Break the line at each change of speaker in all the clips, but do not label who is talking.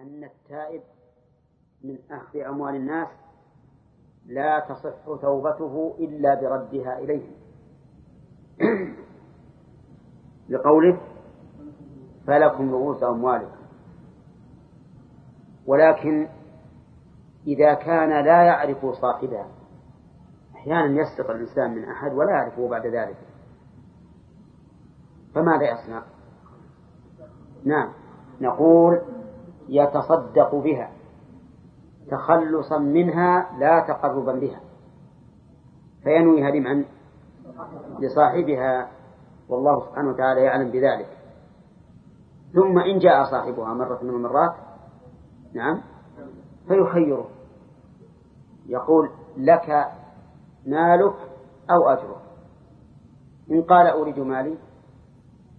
أن التائب من أخذ أموال الناس لا تصح توبته إلا بردها إليهم. لقوله فلكم رؤوس أموالكم. ولكن إذا كان لا يعرف صاحبها أحيانا يسرق الإنسان من أحد ولا يعرفه بعد ذلك. فماذا يصنع؟ نعم نقول يتصدق بها تخلصا منها لا تقربا بها. فينويها لمن؟ لصاحبها والله سبحانه وتعالى يعلم بذلك. ثم إن جاء صاحبها مرة من المرات نعم فيخيره. يقول لك مالك أو أجرك إن قال أريد مالي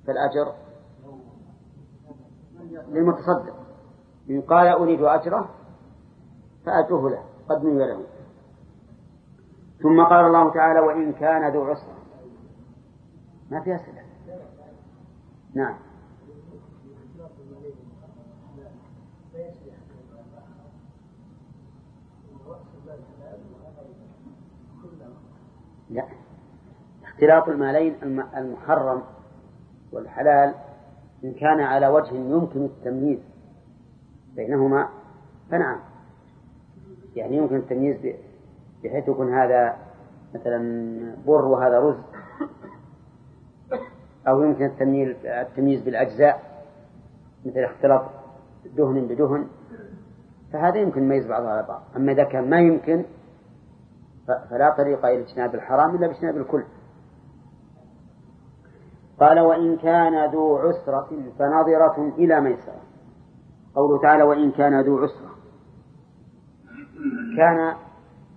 فالأجر للمتصدق. إن قال أريد أجره فأجره له قد نوي له ثم قال الله تعالى وإن كان ذو عسرة ما في أسئلة. نعم. لا. اختلاط المالين المحرم والحلال إن كان على وجه يمكن التمييز. بينهما فنعم. يعني يمكن التمييز بحيث يكون هذا مثلا بر وهذا رز. أو يمكن التمييز بالأجزاء مثل اختلاط دهن بدهن. فهذا يمكن يميز بعضها على بعض. أما إذا كان ما يمكن فلا طريق إلى اجتناب الحرام إلا باجتناب الكل. قال وإن كان ذو عسرة فنظرة إلى ميسرة. قوله تعالى وإن كان ذو عسرة. كان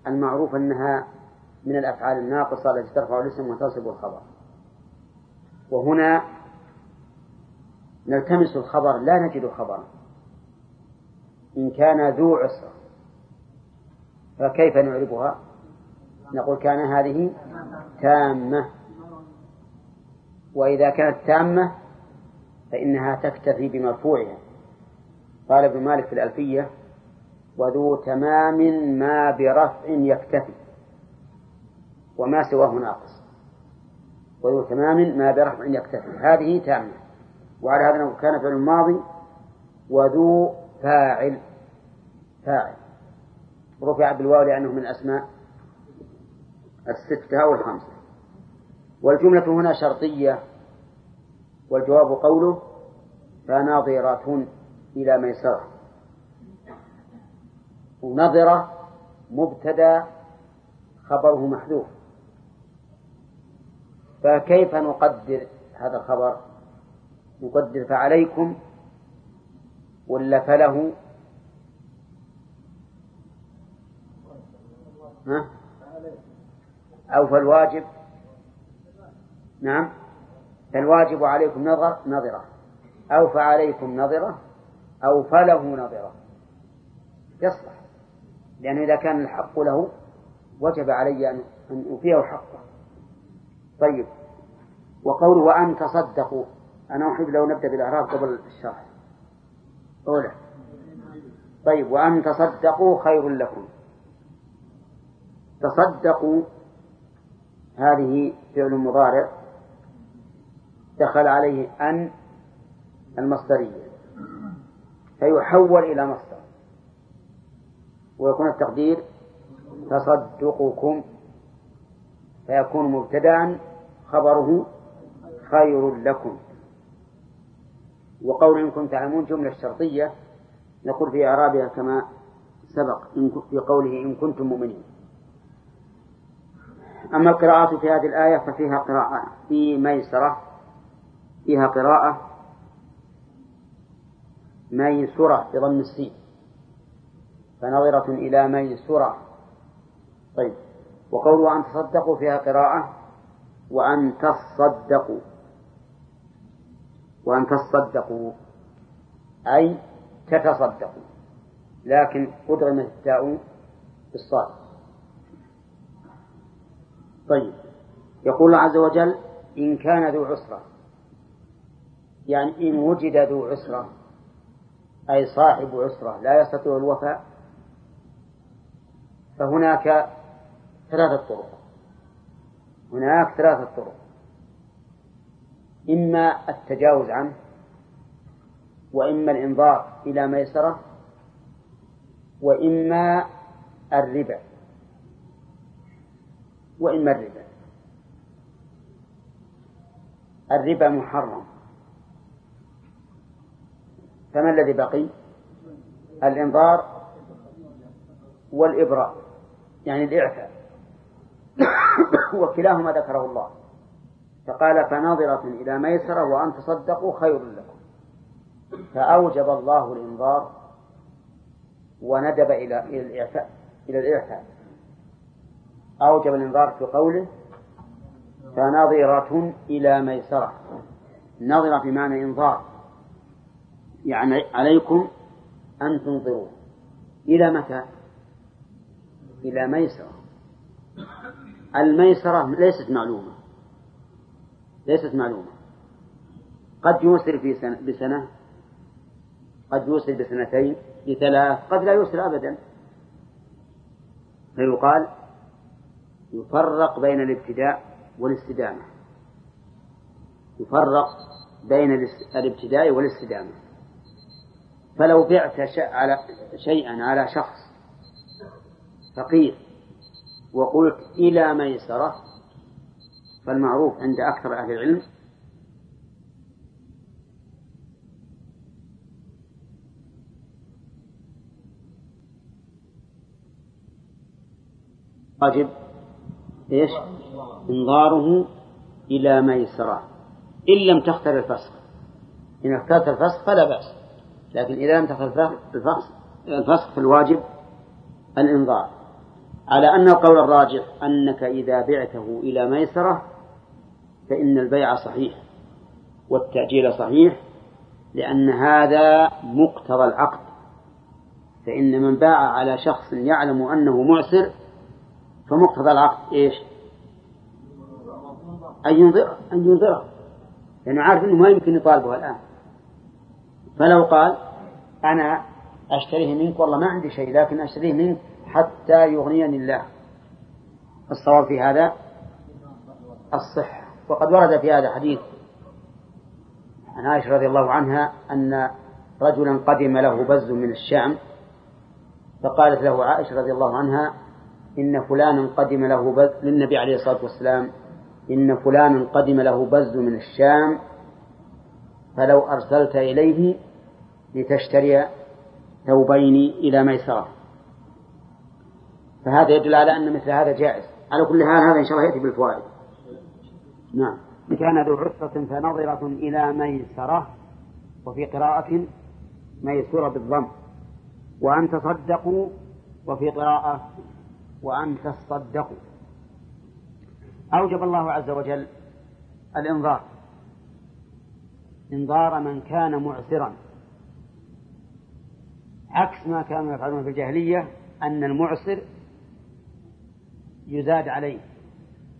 المعروف أنها من الأفعال الناقصة التي ترفع الاسم وتصب الخبر. وهنا نلتمس الخبر لا نجد خبرا. إن كان ذو عسرة. فكيف نعربها نقول كان هذه تامة. وإذا كانت تامة فإنها تكتفي بمرفوعها. قال ابن مالك في الألفية وذو تمام ما برفع يكتفي وما سواه ناقص. وذو تمام ما برفع يكتفي هذه تامة. وعلى هذا نقول كان فعل الماضي وذو فاعل فاعل. رفع بالواو لأنه من أسماء الستة أو الخمسة والجملة هنا شرطية والجواب قوله فناظرة. إلى ميسرة. ونظرة مبتدأ خبره محذوف. فكيف نقدر هذا الخبر؟ نقدر فعليكم ولا فله؟ ها؟ أو فالواجب؟ نعم. فالواجب عليكم نظر نظرة. أو فعليكم نظرة؟ أو فله نظرة. يصلح. لأنه إذا كان الحق له وجب علي أن أوفيه حقه. طيب. وقوله وأن تصدقوا. أنا أحب لو نبدأ بالإعراب قبل الشرح. أولى طيب. وأن تصدقوا خير لكم. تصدقوا. هذه فعل مضارع. دخل عليه أن المصدرية. فيحول إلى مصدر. ويكون التقدير تصدقكم. فيكون مبتدأ خبره خير لكم. وقول إن كنتم تعلمون جملة شرطية نقول في إعرابها كما سبق في قوله إن كنتم مؤمنين. أما القراءة في هذه الآية ففيها قراءة في ميسرة فيها قراءة ميسرة بضم السين. فنظرة إلى ميسرة طيب. وقوله أن تصدقوا فيها قراءة وأن تصدقوا. وأن تصدقوا. أي تتصدقوا. لكن أدغمت التاء بالصاد. طيب. يقول الله عز وجل إن كان ذو عسرة. يعني إن وجد ذو عسرة أي صاحب عسرة لا يستطيع الوفاء فهناك ثلاثة طرق. هناك ثلاثة طرق. إما التجاوز عنه وإما الإنظار إلى ميسرة وإما الربا. وإما الربا. الربا محرم. فما الذي بقي؟ الإنظار والإبراء يعني الإعفاء. وكلاهما ذكره الله. فقال فناظرة إلى ميسرة وأن تصدقوا خير لكم. فأوجب الله الإنظار وندب إلى إلى الإعفاء إلى الإعفاء. أوجب الإنظار في قوله فنظرة إلى ميسرة. نظرة بمعنى إنظار يعني عليكم أن تنظروا. إلى متى؟ إلى ميسرة. الميسرة ليست معلومة. ليست معلومة. قد يوسر في سنة بسنة. قد يوسر بسنتين بثلاث. قد لا يوسر أبدا. فيقال يفرق بين الابتداء والاستدامة. يفرق بين الابتداء والاستدامة. فلو بعت على شيئا على شخص فقير وقلت إلى ميسرة فالمعروف عند أكثر أهل العلم واجب. إيش؟ إنظاره إلى ميسرة. إن لم تختر الفسخ. إن اخترت الفسخ فلا بأس. لكن إذا لم تختر الفسخ الفسخ فالواجب الإنظار على أن القول الراجح أنك إذا بعته إلى ميسرة فإن البيع صحيح والتأجيل صحيح لأن هذا مقتضى العقد. فإن من باع على شخص يعلم أنه معسر فمقتضى العقد إيش؟ أن ينظر أن ينظره لأنه عارف أنه ما يمكن يطالبه الآن. فلو قال أنا أشتريه منك والله ما عندي شيء لكن أشتريه منك حتى يغنيني الله. الصواب في هذا الصحة وقد ورد في هذا حديث عن عائشة رضي الله عنها أن رجلا قدم له بز من الشام فقالت له عائشة رضي الله عنها إن فلانا قدم له بز للنبي عليه الصلاة والسلام إن فلانا قدم له بز من الشام فلو أرسلت إليه لتشتري ثوبين إلى ميسرة. فهذا يدل على أن مثل هذا جائز. على كل حال هذا إن شاء الله يأتي بالفوائد. نعم. كان ذو عسرة فنظرة إلى ميسرة وفي قراءة ميسورة بالضم. وأن تصدقوا وفي قراءة وأن تصدقوا. أوجب الله عز وجل الإنظار إنظار من كان معسرا. عكس ما كانوا يفعلون في الجاهلية أن المعسر يزاد عليه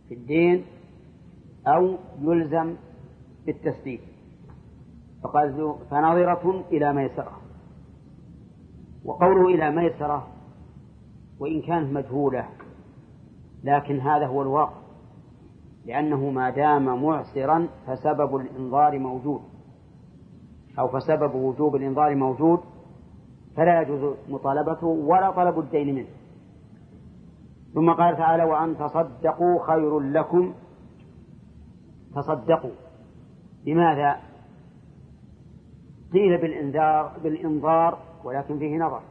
في الدين أو يلزم بالتسديد. فقال فنظرة إلى ميسرة وقوله إلى ميسرة وإن كانت مجهولة لكن هذا هو الواقع لأنه ما دام معسرا فسبب الإنظار موجود أو فسبب وجوب الإنظار موجود فلا يجوز مطالبته ولا طلب الدين منه. ثم قال تعالى وأن تصدقوا خير لكم. تصدقوا. بماذا؟ قيل بالإنذار بالإنظار ولكن فيه نظر.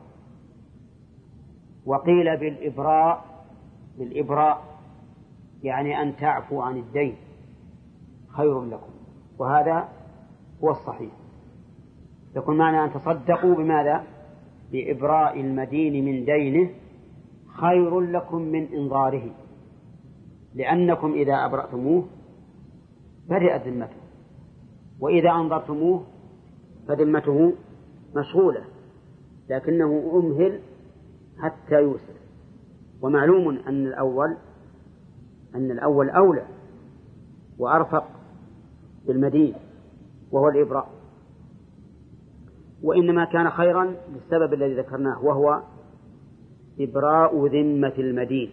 وقيل بالإبراء بالإبراء يعني أن تعفوا عن الدين. خير لكم. وهذا هو الصحيح. يكون معنى أن تصدقوا بماذا؟ بإبراء المدين من دينه خير لكم من إنظاره لأنكم إذا أبرأتموه برئت ذمته وإذا أنظرتموه فذمته مشغولة لكنه أمهل حتى يوسر. ومعلوم أن الأول أن الأول أولى وأرفق بالمدين وهو الإبراء. وإنما كان خيرا للسبب الذي ذكرناه وهو إبراء ذمة المدين.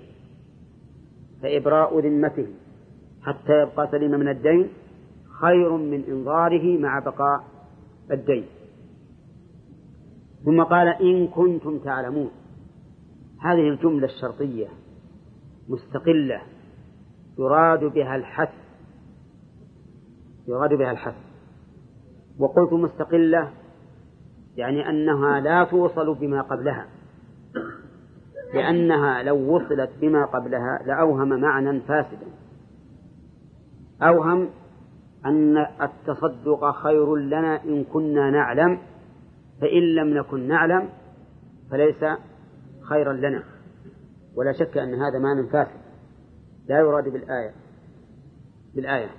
فإبراء ذمته حتى يبقى سليما من الدين خير من إنظاره مع بقاء الدين. ثم قال إن كنتم تعلمون. هذه الجملة الشرطية مستقلة يراد بها الحث يراد بها الحث. وقلت مستقلة يعني أنها لا توصل بما قبلها. لأنها لو وصلت بما قبلها لأوهم معنى فاسدا. أوهم أن التصدق خير لنا إن كنا نعلم فإن لم نكن نعلم فليس خيرا لنا. ولا شك أن هذا معنى فاسد. لا يراد بالآية بالآية.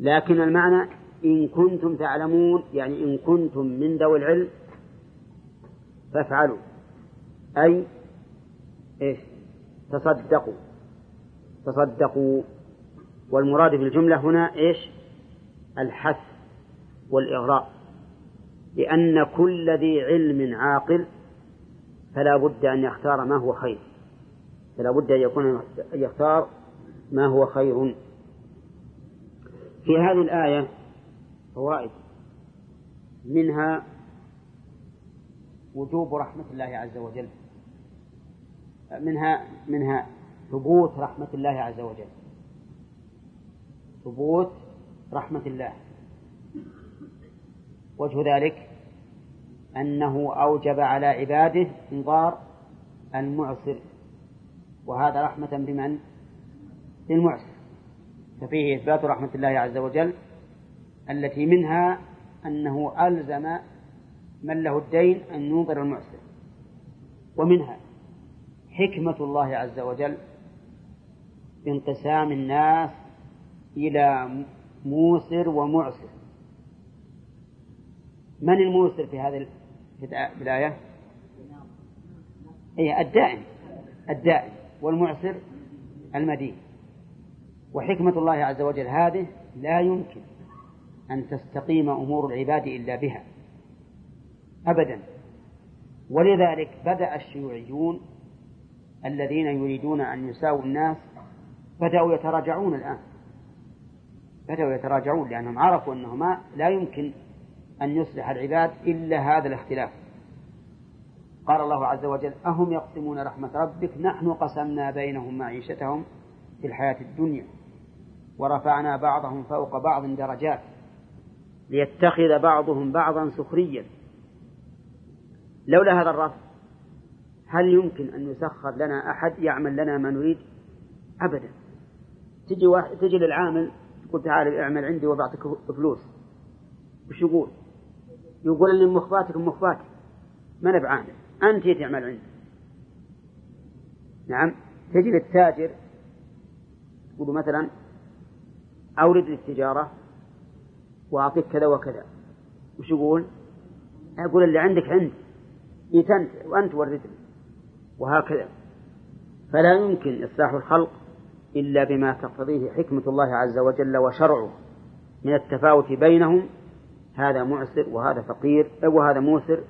لكن المعنى إن كنتم تعلمون يعني إن كنتم من ذوي العلم فافعلوا. أي إيش؟ تصدقوا. تصدقوا. والمراد في الجملة هنا إيش؟ الحث والإغراء. لأن كل ذي علم عاقل فلا بد أن يختار ما هو خير. فلا بد أن يكون يختار ما هو خير. في هذه الآية فوائد. منها وجوب رحمة الله عز وجل. منها منها ثبوت رحمة الله عز وجل. ثبوت رحمة الله. وجه ذلك أنه أوجب على عباده إنظار المعسر. وهذا رحمة بمن؟ بالمعسر ففيه إثبات رحمة الله عز وجل التي منها أنه ألزم من له الدين أن ينظر المعسر. ومنها حكمة الله عز وجل بانقسام الناس إلى موسر ومعسر. من الموسر في هذه الآية؟ هي الدائم الدائم والمعسر المدين. وحكمة الله عز وجل هذه لا يمكن أن تستقيم أمور العباد إلا بها. أبدا. ولذلك بدأ الشيوعيون الذين يريدون أن يساووا الناس بدأوا يتراجعون الآن. بدأوا يتراجعون لأنهم عرفوا أنه ما لا يمكن أن يصلح العباد إلا هذا الاختلاف. قال الله عز وجل أهم يقسمون رحمة ربك؟ نحن قسمنا بينهم معيشتهم في الحياة الدنيا ورفعنا بعضهم فوق بعض درجات. ليتخذ بعضهم بعضا سخريا. لولا هذا الرفع هل يمكن أن يسخر لنا أحد يعمل لنا ما نريد؟ أبدا. تجي واحد تجي للعامل تقول تعال اعمل عندي وبعطيك فلوس. وش يقول؟ يقول أن مخباتك مخباتي ما أنا بعامل أنت تعمل عندي. نعم. تجي للتاجر تقول مثلا أورد لي التجارة وأعطيك كذا وكذا. وش يقول؟ يقول اللي عندك عندي أنت وأنت ورد لي وهكذا. فلا يمكن إصلاح الخلق إلا بما تقتضيه حكمة الله عز وجل وشرعه. من التفاوت بينهم هذا معسر وهذا فقير وهذا موسر.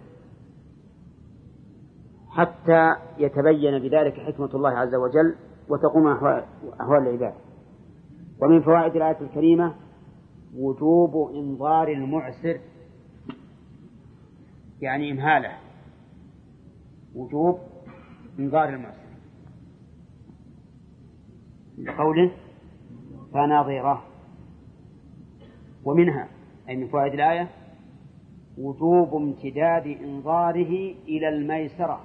حتى يتبين بذلك حكمة الله عز وجل وتقوم أحوال العباد. ومن فوائد الآية الكريمة وجوب إنظار المعسر يعني إمهاله. وجوب إنظار المعسر. لقوله فناظرة ومنها أي من فوائد الآية وجوب امتداد إنظاره إلى الميسرة.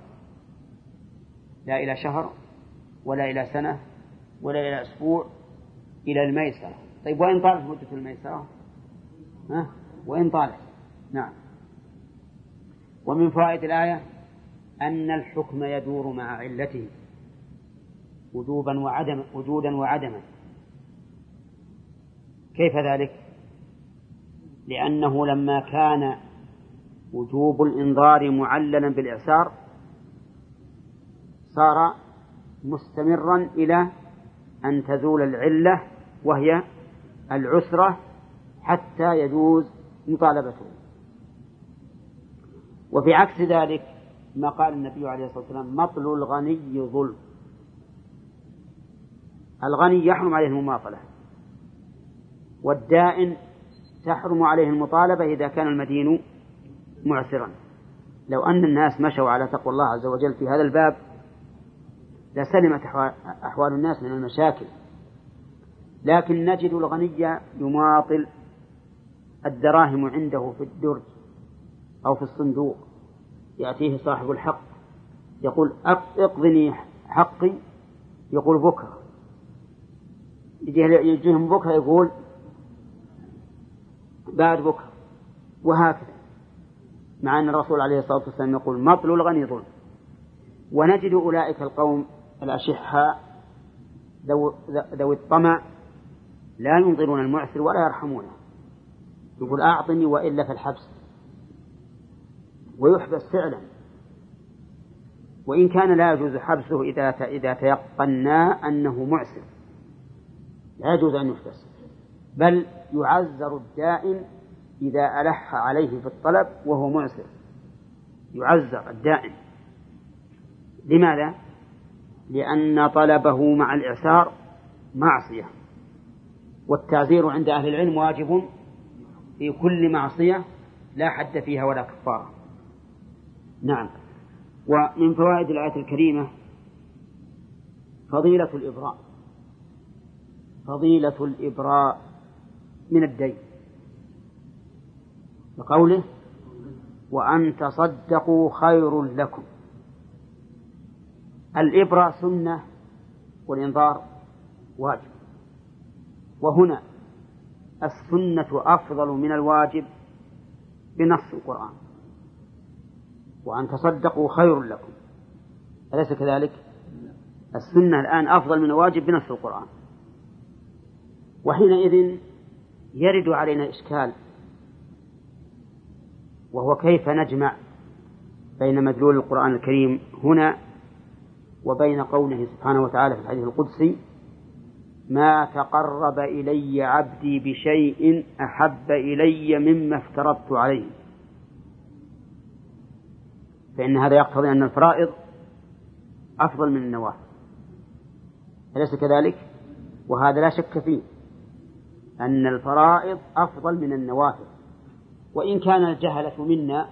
لا إلى شهر ولا إلى سنة ولا إلى أسبوع إلى الميسرة. طيب وإن طالت مدة الميسرة ها؟ وإن طالت نعم ومن فوائد الآية أن الحكم يدور مع علته وجوبا وعدما وجودا وعدما كيف ذلك؟ لأنه لما كان وجوب الإنظار معللا بالإعسار صار مستمرا إلى أن تزول العلة وهي العسرة حتى يجوز مطالبته. وفي عكس ذلك ما قال النبي عليه الصلاة والسلام مطل الغني ظلم. الغني يحرم عليه المماطلة والدائن تحرم عليه المطالبة إذا كان المدين معسرا. لو أن الناس مشوا على تقوى الله عز وجل في هذا الباب لسلمت أحوال الناس من المشاكل. لكن نجد الغني يماطل الدراهم عنده في الدرج أو في الصندوق. يأتيه صاحب الحق يقول اقضني حقي يقول بكرة. يجيهم بكرة يقول بعد بكرة وهكذا. مع أن الرسول عليه الصلاة والسلام يقول مطل الغني ظلم. ونجد أولئك القوم الأشحاء ذوي الطمع لا ينظرون المعسر ولا يرحمونه. يقول أعطني وإلا في الحبس ويحبس فعلا. وإن كان لا يجوز حبسه إذا إذا تيقنا أنه معسر. لا يجوز أن يحبس. بل يعذر الدائن إذا ألح عليه في الطلب وهو معسر. يعذر الدائن. لماذا؟ لأن طلبه مع الإعسار معصية. والتعزير عند أهل العلم واجب في كل معصية لا حد فيها ولا كفارة. نعم. ومن فوائد الآية الكريمة فضيلة الإبراء. فضيلة الإبراء من الدين. وقوله وأن تصدقوا خير لكم. الإبرة سنة والإنظار واجب. وهنا السنة أفضل من الواجب بنص القرآن. وأن تصدقوا خير لكم. أليس كذلك؟ السنة الآن أفضل من الواجب بنص القرآن. وحينئذ يرد علينا إشكال وهو كيف نجمع بين مدلول القرآن الكريم هنا وبين قوله سبحانه وتعالى في الحديث القدسي ما تقرب إلي عبدي بشيء أحب إلي مما افترضت عليه. فإن هذا يقتضي أن الفرائض أفضل من النوافل أليس كذلك؟ وهذا لا شك فيه. أن الفرائض أفضل من النوافل وإن كان الجهلة منا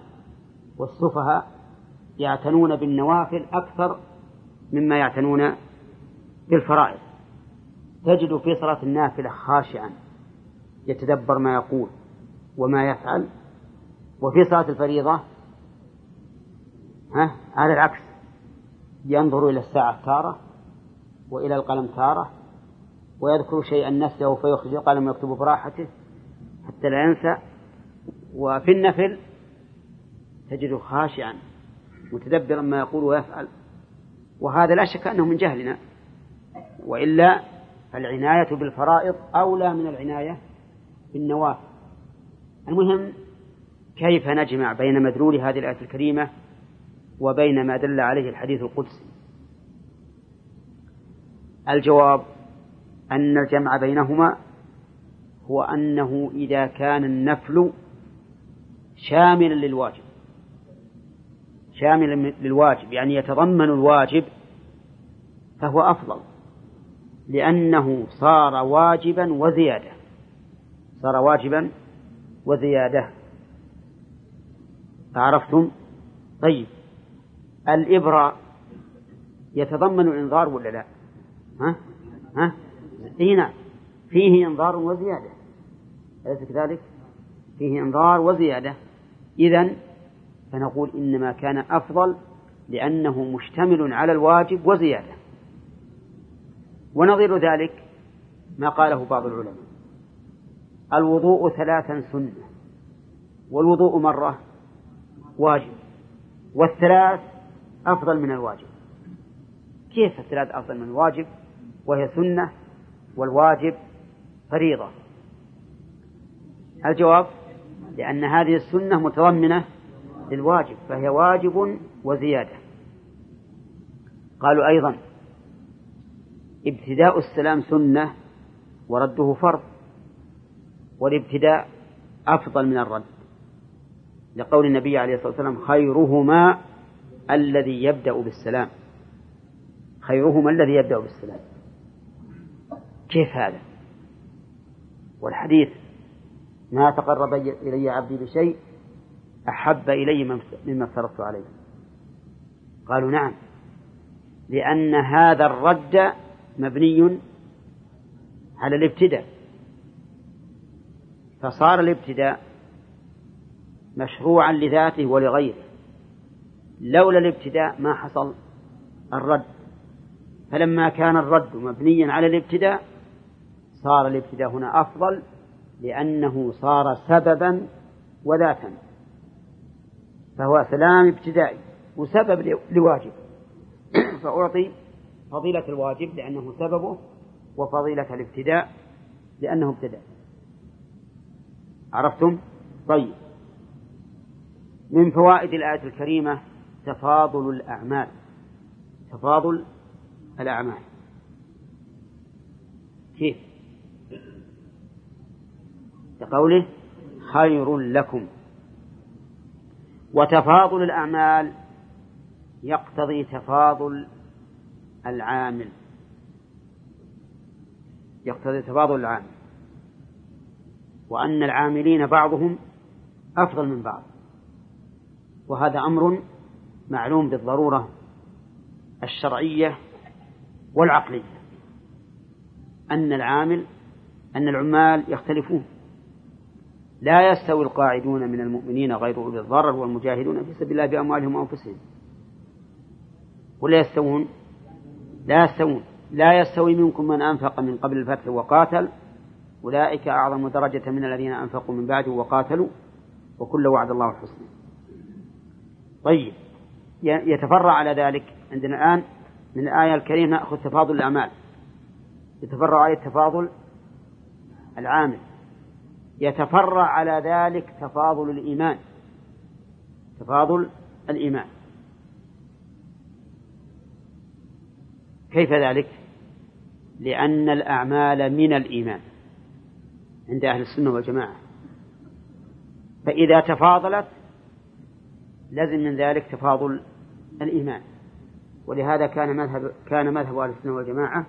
والسفهاء يعتنون بالنوافل أكثر مما يعتنون بالفرائض. تجد في صلاة النافلة خاشعا يتدبر ما يقول وما يفعل. وفي صلاة الفريضة ها على العكس ينظر إلى الساعة تارة وإلى القلم تارة ويذكر شيئا نسيه فيخرج القلم ويكتب براحته حتى لا ينسى. وفي النفل تجده خاشعا متدبرا ما يقول ويفعل. وهذا لا شك أنه من جهلنا وإلا العناية بالفرائض أولى من العناية بالنوافل المهم كيف نجمع بين مدلول هذه الآية الكريمة وبين ما دل عليه الحديث القدسي؟ الجواب أن الجمع بينهما هو أنه إذا كان النفل شاملا للواجب. شاملا للواجب يعني يتضمن الواجب فهو أفضل. لأنه صار واجبا وزيادة. صار واجبا وزيادة. عرفتم؟ طيب. الإبراء يتضمن الإنذار ولا لا؟ ها؟ ها؟ إيه نعم. فيه إنذار وزيادة. أليس كذلك؟ فيه إنذار وزيادة. إذا فنقول إنما كان أفضل لأنه مشتمل على الواجب وزيادة. ونظير ذلك ما قاله بعض العلماء. الوضوء ثلاثا سنة والوضوء مرة واجب والثلاث أفضل من الواجب. كيف الثلاث أفضل من الواجب؟ وهي سنة والواجب فريضة. الجواب لأن هذه السنة متضمنة للواجب فهي واجب وزيادة. قالوا أيضا ابتداء السلام سنة ورده فرض والابتداء أفضل من الرد. لقول النبي عليه الصلاة والسلام خيرهما الذي يبدأ بالسلام. خيرهما الذي يبدأ بالسلام. كيف هذا؟ والحديث ما تقرب إلي عبدي بشيء أحب إلي مما افترضت عليه. قالوا نعم لأن هذا الرد مبني على الابتداء. فصار الابتداء مشروعا لذاته ولغيره. لولا الابتداء ما حصل الرد. فلما كان الرد مبنيا على الابتداء صار الابتداء هنا أفضل لأنه صار سببا وذاتا. فهو سلام ابتدائي وسبب لواجب. فأعطي فضيلة الواجب لأنه سببه وفضيلة الابتداء لأنه ابتدأ. عرفتم؟ طيب. من فوائد الآية الكريمة تفاضل الأعمال. تفاضل الأعمال. كيف؟ كقوله خير لكم. وتفاضل الأعمال يقتضي تفاضل العامل. يقتضي تفاضل العامل. وأن العاملين بعضهم أفضل من بعض. وهذا أمر معلوم بالضرورة الشرعية والعقلية. أن العامل أن العمال يختلفون. لا يستوي القاعدون من المؤمنين غير أولي الضرر والمجاهدون في سبيل الله بأموالهم وأنفسهم. ولا يستوون لا يستوون لا يستوي منكم من أنفق من قبل الفتح وقاتل. أولئك أعظم درجة من الذين أنفقوا من بعده وقاتلوا. وكل وعد الله الحسنى. طيب. يتفرع على ذلك عندنا الآن من الآية الكريمة نأخذ تفاضل الأعمال. يتفرع عليه تفاضل العامل. يتفرع على ذلك تفاضل الإيمان. تفاضل الإيمان. كيف ذلك؟ لأن الأعمال من الإيمان عند أهل السنة والجماعة. فإذا تفاضلت لازم من ذلك تفاضل الإيمان. ولهذا كان مذهب كان مذهب أهل السنة والجماعة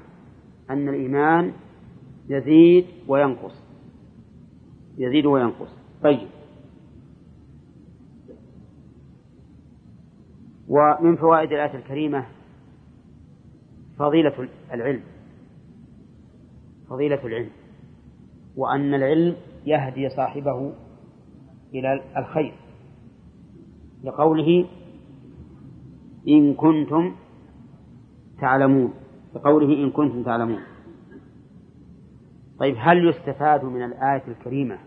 أن الإيمان يزيد وينقص. يزيد وينقص. طيب. ومن فوائد الآية الكريمة فضيلة العلم. فضيلة العلم. وأن العلم يهدي صاحبه إلى الخير. لقوله إن كنتم تعلمون. لقوله إن كنتم تعلمون. طيب هل يستفاد من الآية الكريمة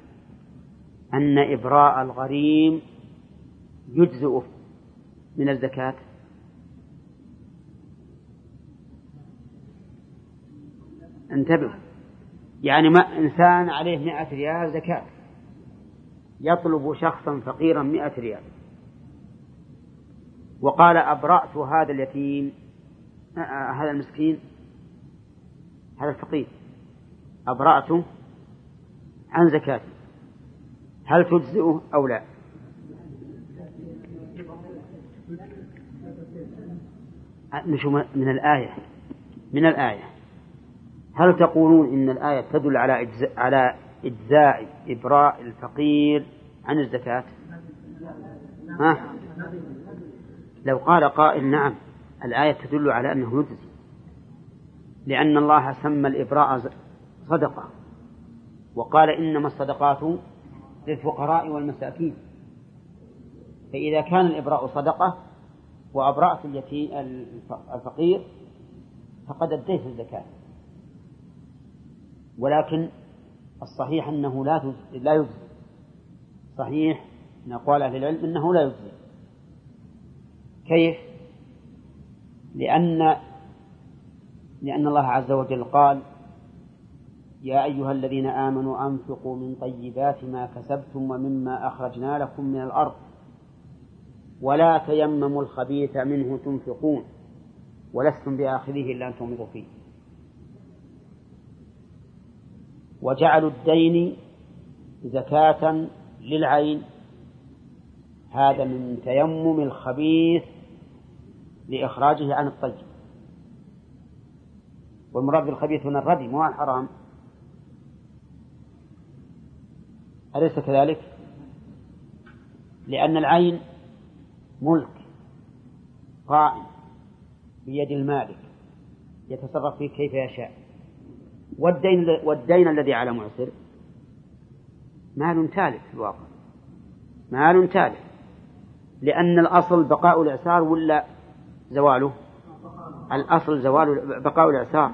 أن إبراء الغريم يجزئ من الزكاة؟ انتبهوا يعني ما إنسان عليه مئة ريال زكاة. يطلب شخصا فقيرا مئة ريال. وقال أبرأت هذا اليتيم آه، آه، هذا المسكين هذا الفقير. أبرأته عن زكاته. هل تجزئه أو لا؟ نشوف من الآية من الآية. هل تقولون إن الآية تدل على إجزاء على إجزاء إبراء الفقير عن الزكاة؟ ها؟ لو قال قائل نعم الآية تدل على أنه يجزي لأن الله سمى الإبراء صدقة وقال إنما الصدقات للفقراء والمساكين فإذا كان الإبراء صدقة وأبرأت الفقير فقد أديت الزكاة ولكن الصحيح أنه لا لا يجزي صحيح من أقوال أهل العلم أنه لا يجزي كيف؟ لأن لأن الله عز وجل قال يا أيها الذين آمنوا أنفقوا من طيبات ما كسبتم ومما أخرجنا لكم من الأرض. ولا تيمموا الخبيث منه تنفقون. ولستم بآخذه إلا أن تغمضوا فيه. وجعلوا الدين زكاة للعين. هذا من تيمم الخبيث لإخراجه عن الطيب. والمراد بالخبيث هنا الردي مو الحرام. أليس كذلك؟ لأن العين ملك قائم بيد المالك يتصرف فيه كيف يشاء. والدين والدين الذي على معسر. مال تالف في الواقع. مال تالف. لأن الأصل بقاء الإعسار ولا زواله؟ الأصل زوال بقاء الإعسار.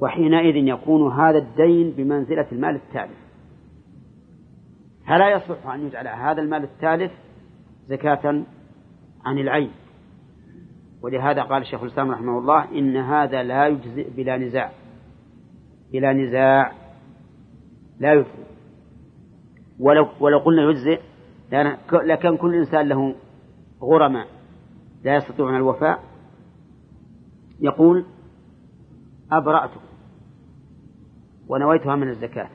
وحينئذ يكون هذا الدين بمنزلة المال التالف. فلا يصلح أن يجعل هذا المال التالف زكاة عن العين. ولهذا قال الشيخ الإسلام رحمه الله إن هذا لا يجزئ بلا نزاع. بلا نزاع لا يجزئ ولو ولو قلنا يجزئ لكان كل إنسان له غرماء لا يستطيعون الوفاء. يقول أبرأته ونويتها من الزكاة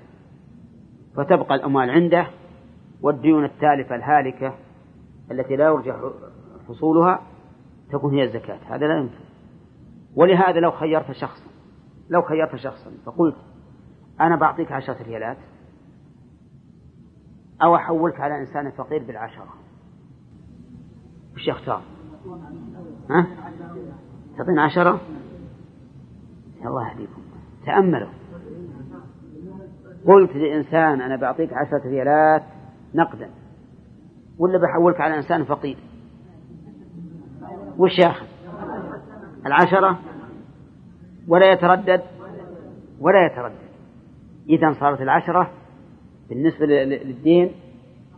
فتبقى الأموال عنده والديون التالفة الهالكة التي لا يرجع حصولها تكون هي الزكاة. هذا لا يمكن. ولهذا لو خيرت شخصا لو خيرت شخصا. فقلت أنا بعطيك عشرة ريالات أو أحولك على إنسان فقير بالعشرة. وش يختار؟ ها؟ تعطينا عشرة؟ الله يهديكم تأملوا. قلت لإنسان أنا بعطيك عشرة ريالات نقدا. ولا بحولك على إنسان فقير؟ وش ياخذ العشرة؟ ولا يتردد ولا يتردد. إذا صارت العشرة بالنسبة للدين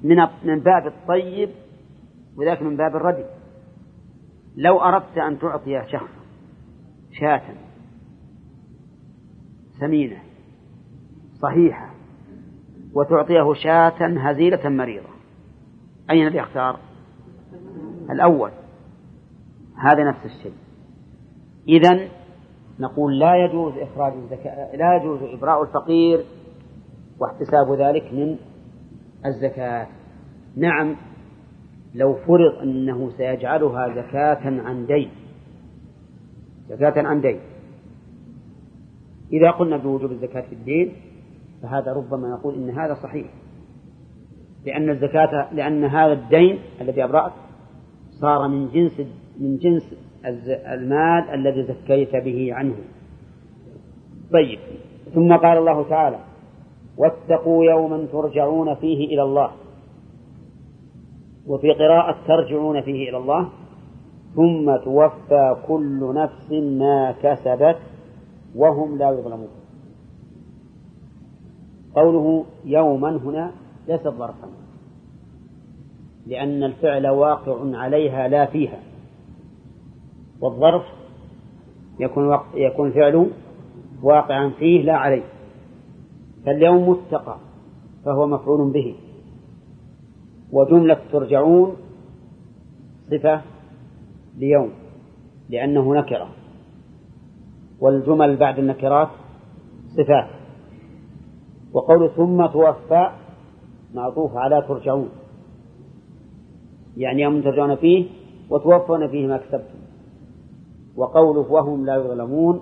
من من باب الطيب وذاك من باب الردي. لو أردت أن تعطي شخصا شاة سمينة صحيحة وتعطيه شاة هزيلة مريضة أين الذي يختار؟ الأول. هذا نفس الشيء. إذا نقول لا يجوز إخراج الزكاة لا يجوز إبراء الفقير واحتساب ذلك من الزكاة. نعم لو فرض أنه سيجعلها زكاة عن دين زكاة عن دين. إذا قلنا بوجوب الزكاة في الدين فهذا ربما نقول إن هذا صحيح. لأن الزكاة لأن هذا الدين الذي أبرأت صار من جنس من جنس المال الذي زكيت به عنه. طيب. ثم قال الله تعالى واتقوا يوما ترجعون فيه إلى الله. وفي قراءة ترجعون فيه إلى الله. ثم توفى كل نفس ما كسبت وهم لا يظلمون. قوله يوما هنا ليس ظرفا لأن الفعل واقع عليها لا فيها. والظرف يكون وق... يكون فعل واقعا فيه لا عليه. فاليوم متقى فهو مفعول به. وجملة ترجعون صفة ليوم لأنه نكرة. والجمل بعد النكرات صفات. وقول ثم توفى معطوف على ترجعون. يعني يوم ترجعون فيه وتوفون فيه ما كسبتم وقوله وهم لا يظلمون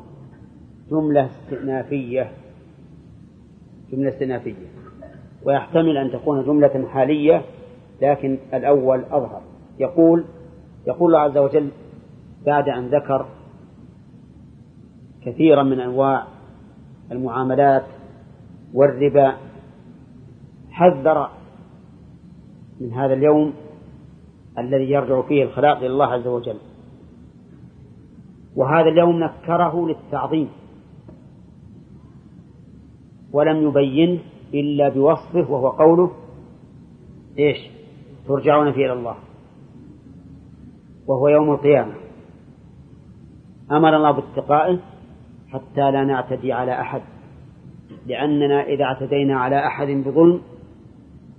جملة استئنافية جملة استئنافية. ويحتمل أن تكون جملة حالية لكن الأول أظهر. يقول يقول الله عز وجل بعد أن ذكر كثيرا من أنواع المعاملات والربا حذر من هذا اليوم الذي يرجع فيه الخلاق إلى الله عز وجل. وهذا اليوم نكره للتعظيم. ولم يبين إلا بوصفه وهو قوله إيش؟ ترجعون فيه إلى الله. وهو يوم القيامة. أمر الله باتقائه حتى لا نعتدي على أحد. لأننا إذا اعتدينا على أحد بظلم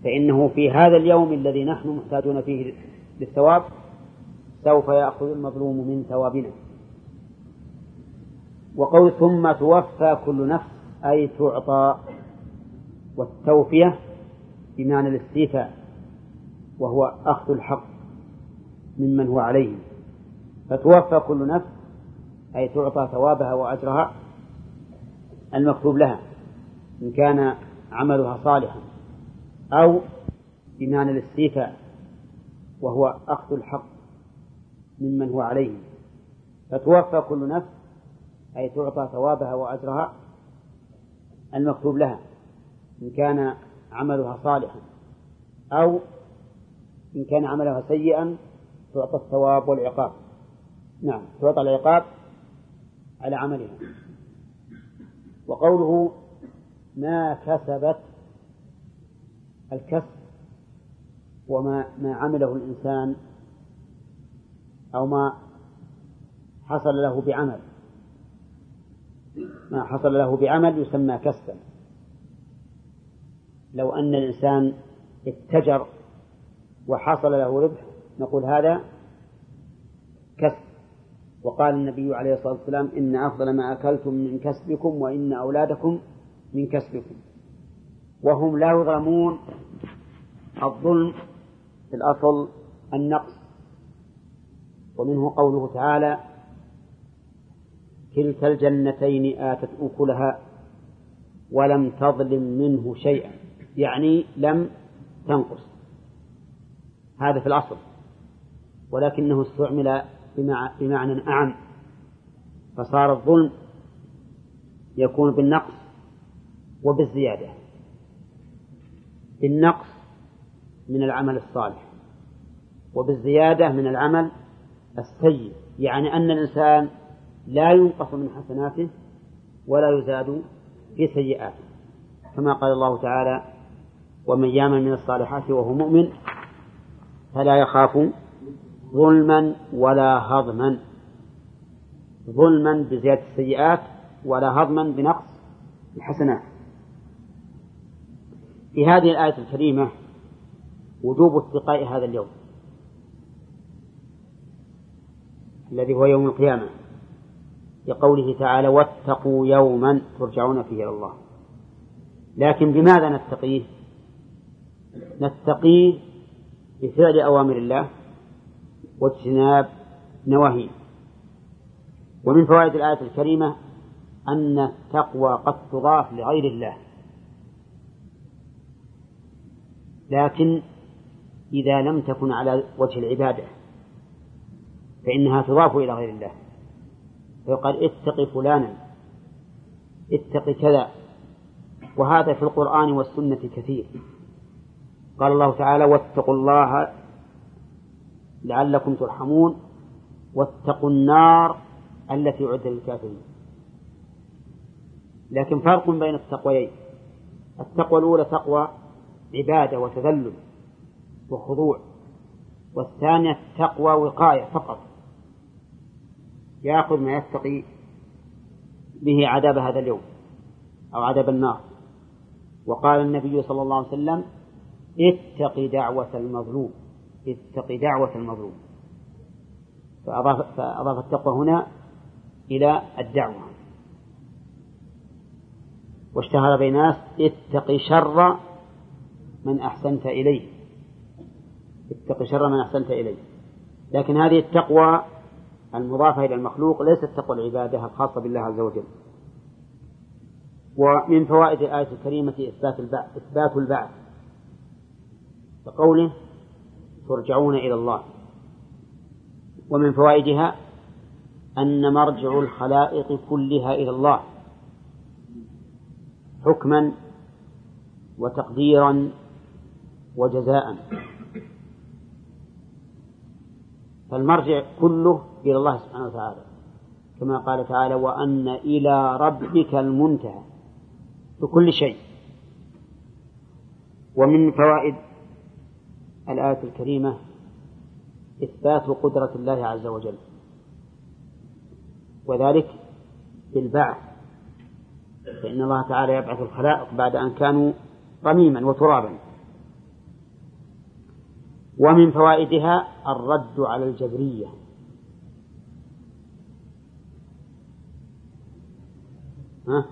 فإنه في هذا اليوم الذي نحن محتاجون فيه للثواب سوف يأخذ المظلوم من ثوابنا. وقول ثم توفى كل نفس أي تعطى والتوفية بمعنى الاستيفاء وهو أخذ الحق ممن هو عليه. فتوفى كل نفس أي تعطى ثوابها وأجرها المكتوب لها إن كان عملها صالحا أو بمعنى الاستيفاء وهو أخذ الحق ممن هو عليه. فتوفى كل نفس أي تعطى ثوابها وأجرها المكتوب لها إن كان عملها صالحا أو إن كان عملها سيئا تعطى الثواب والعقاب. نعم تعطى العقاب على عملها. وقوله ما كسبت الكسب وما ما عمله الإنسان أو ما حصل له بعمل. ما حصل له بعمل يسمى كسبا. لو أن الإنسان اتجر وحصل له ربح نقول هذا كسب. وقال النبي عليه الصلاة والسلام إن أفضل ما أكلتم من كسبكم وإن أولادكم من كسبكم. وهم لا يظلمون الظلم في الأصل النقص. ومنه قوله تعالى كلتا الجنتين آتت أكلها ولم تظلم منه شيئا. يعني لم تنقص. هذا في الأصل. ولكنه استعمل بمعنى أعم. فصار الظلم يكون بالنقص وبالزيادة. بالنقص من العمل الصالح وبالزيادة من العمل السيء. يعني أن الإنسان لا ينقص من حسناته ولا يزاد في سيئاته كما قال الله تعالى ومن يعمل من الصالحات وهو مؤمن فلا يخاف ظلما ولا هضما. ظلما بزيادة السيئات ولا هضما بنقص الحسنات. في هذه الآية الكريمة وجوب اتقاء هذا اليوم الذي هو يوم القيامة. لقوله تعالى واتقوا يوما ترجعون فيه إلى الله. لكن بماذا نتقيه؟ نتقيه بفعل أوامر الله واجتناب نواهيه. ومن فوائد الآية الكريمة أن التقوى قد تضاف لغير الله. لكن إذا لم تكن على وجه العبادة فإنها تضاف إلى غير الله. فيقال اتق فلانا اتق كذا. وهذا في القرآن والسنة كثير. قال الله تعالى واتقوا الله لعلكم ترحمون واتقوا النار التي أعدت للكافرين. لكن فرق بين التقويين. التقوى الأولى تقوى عبادة وتذلل وخضوع والثانية تقوى وقاية فقط. يأخذ ما يتقي به عذاب هذا اليوم أو عذاب النار. وقال النبي صلى الله عليه وسلم اتق دعوة المظلوم اتق دعوة المظلوم. فأضاف, فأضاف التقوى هنا إلى الدعوة. واشتهر بين الناس اتق شر من أحسنت إليه. اتق شر من أحسنت إليه. لكن هذه التقوى المضافة إلى المخلوق ليست تقوى العبادة الخاصة بالله عز وجل. ومن فوائد الآية الكريمة إثبات البعث إثبات البعث. كقوله ترجعون إلى الله. ومن فوائدها أن مرجع الخلائق كلها إلى الله. حكما وتقديرا وجزاء. فالمرجع كله إلى الله سبحانه وتعالى. كما قال تعالى وأن إلى ربك المنتهى. بكل شيء. ومن فوائد الآية الكريمة إثبات قدرة الله عز وجل. وذلك بالبعث. فإن الله تعالى يبعث الخلائق بعد أن كانوا رميما وترابا. ومن فوائدها الرد على الجبرية. ها؟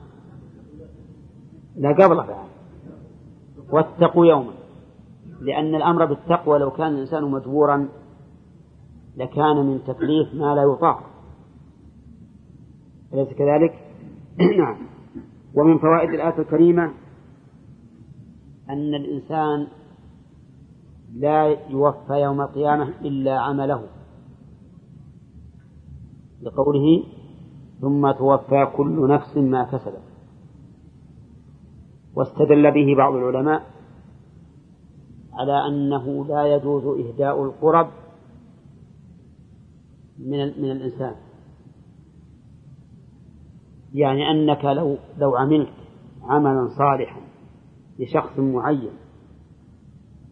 لا قبل بعد واتقوا يوما. لأن الأمر بالتقوى لو كان الإنسان مجبورا لكان من تكليف ما لا يطاق. أليس كذلك؟ نعم. ومن فوائد الآية الكريمة أن الإنسان لا يوفى يوم القيامة إلا عمله. لقوله ثم توفى كل نفس ما كسبت. واستدل به بعض العلماء على أنه لا يجوز إهداء القرب من من الإنسان. يعني أنك لو لو عملت عملا صالحا لشخص معين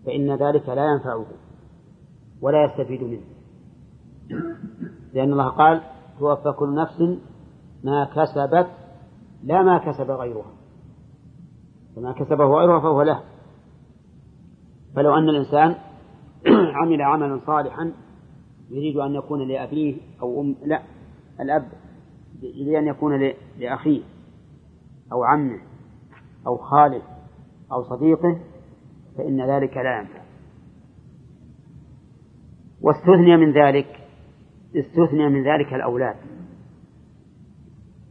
فإن ذلك لا ينفعه ولا يستفيد منه. لأن الله قال توفى كل نفس ما كسبت لا ما كسب غيرها. فما كسبه غيرها فهو له. فلو أن الإنسان عمل عملا صالحا يريد أن يكون لأبيه أو أم لا الأب يريد أن يكون لأخيه أو عمه أو خاله أو صديقه فإن ذلك لا ينفع. واستثني من ذلك استثني من ذلك الأولاد.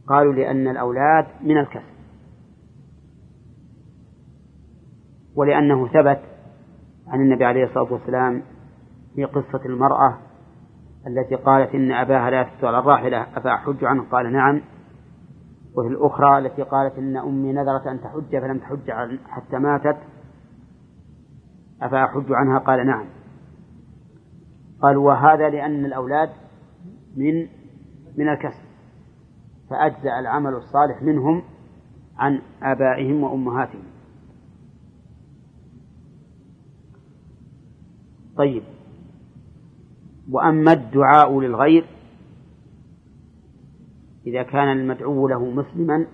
قالوا لأن الأولاد من الكسب. ولأنه ثبت عن النبي عليه الصلاة والسلام في قصة المرأة التي قالت إن أباها لا يفتح على الراحلة أفأحج عنه؟ قال نعم. وفي الأخرى التي قالت إن أمي نذرت أن تحج فلم تحج حتى ماتت. أفأحج عنها؟ قال نعم. قال وهذا لأن الأولاد من من الكسب فأجزأ العمل الصالح منهم عن آبائهم وأمهاتهم. طيب. وأما الدعاء للغير إذا كان المدعو له مسلما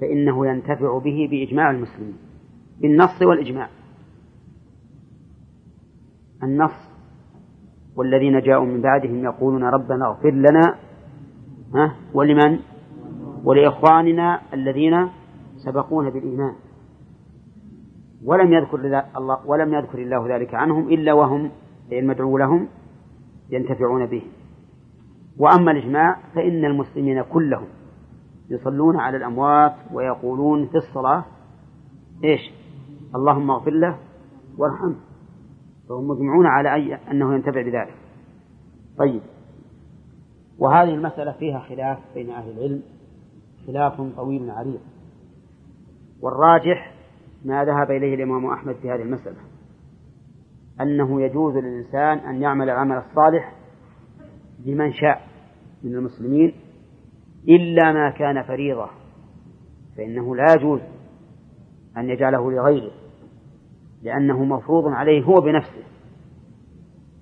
فإنه ينتفع به بإجماع المسلمين بالنص والإجماع. النص والذين جاءوا من بعدهم يقولون ربنا اغفر لنا ها؟ ولمن؟ ولإخواننا الذين سبقونا بالإيمان. ولم يذكر الله ولم يذكر الله ذلك عنهم إلا وهم المدعو لهم ينتفعون به. وأما الإجماع فإن المسلمين كلهم يصلون على الأموات ويقولون في الصلاة إيش؟ اللهم اغفر له وارحمه. فهم مجمعون على أي أنه ينتفع بذلك. طيب. وهذه المسألة فيها خلاف بين أهل العلم خلاف طويل عريض. والراجح ما ذهب إليه الإمام أحمد في هذه المسألة أنه يجوز للإنسان أن يعمل العمل الصالح لمن شاء من المسلمين إلا ما كان فريضة فإنه لا يجوز أن يجعله لغيره. لأنه مفروض عليه هو بنفسه.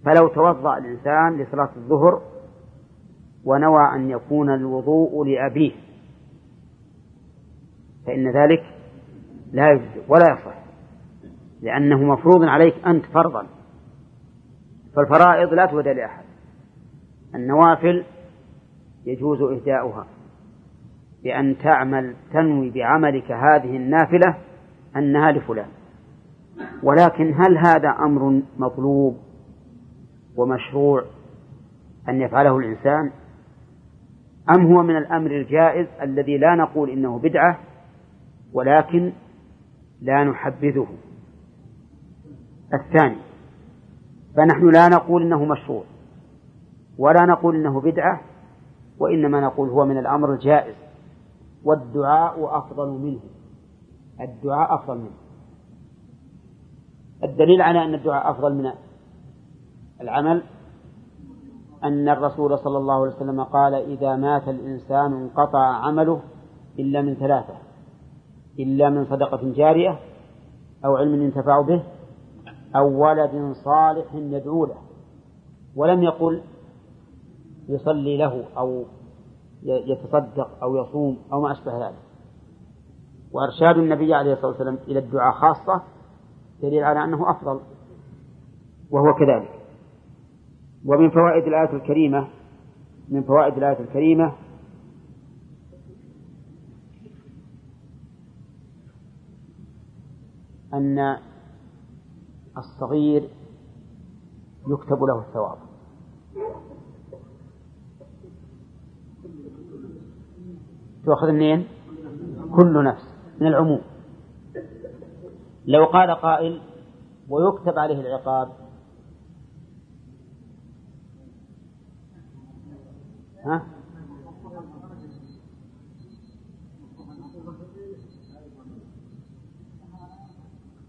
فلو توضأ الإنسان لصلاة الظهر ونوى أن يكون الوضوء لأبيه فإن ذلك لا يجزئ ولا يصح لأنه مفروض عليك أنت فرضا. فالفرائض لا تهدى لأحد. النوافل يجوز إهداؤها بأن تعمل تنوي بعملك هذه النافلة أنها لفلان. ولكن هل هذا أمر مطلوب ومشروع أن يفعله الإنسان؟ أم هو من الأمر الجائز الذي لا نقول إنه بدعة ولكن لا نحبذه؟ الثاني فنحن لا نقول إنه مشروع ولا نقول إنه بدعة وإنما نقول هو من الأمر الجائز والدعاء أفضل منه. الدعاء أفضل منه. الدليل على أن الدعاء أفضل من العمل أن الرسول صلى الله عليه وسلم قال إذا مات الإنسان انقطع عمله إلا من ثلاثة إلا من صدقة جارية أو علم ينتفع به أو ولد صالح يدعو له ولم يقل يصلي له أو يتصدق أو يصوم أو ما أشبه ذلك. وإرشاد النبي عليه الصلاة والسلام إلى الدعاء خاصة دليل على أنه أفضل. وهو كذلك. ومن فوائد الآية الكريمة من فوائد الآية الكريمة أن الصغير يكتب له الثواب. تؤخذ منين؟ كل نفس من العموم. لو قال قائل ويكتب عليه العقاب ها؟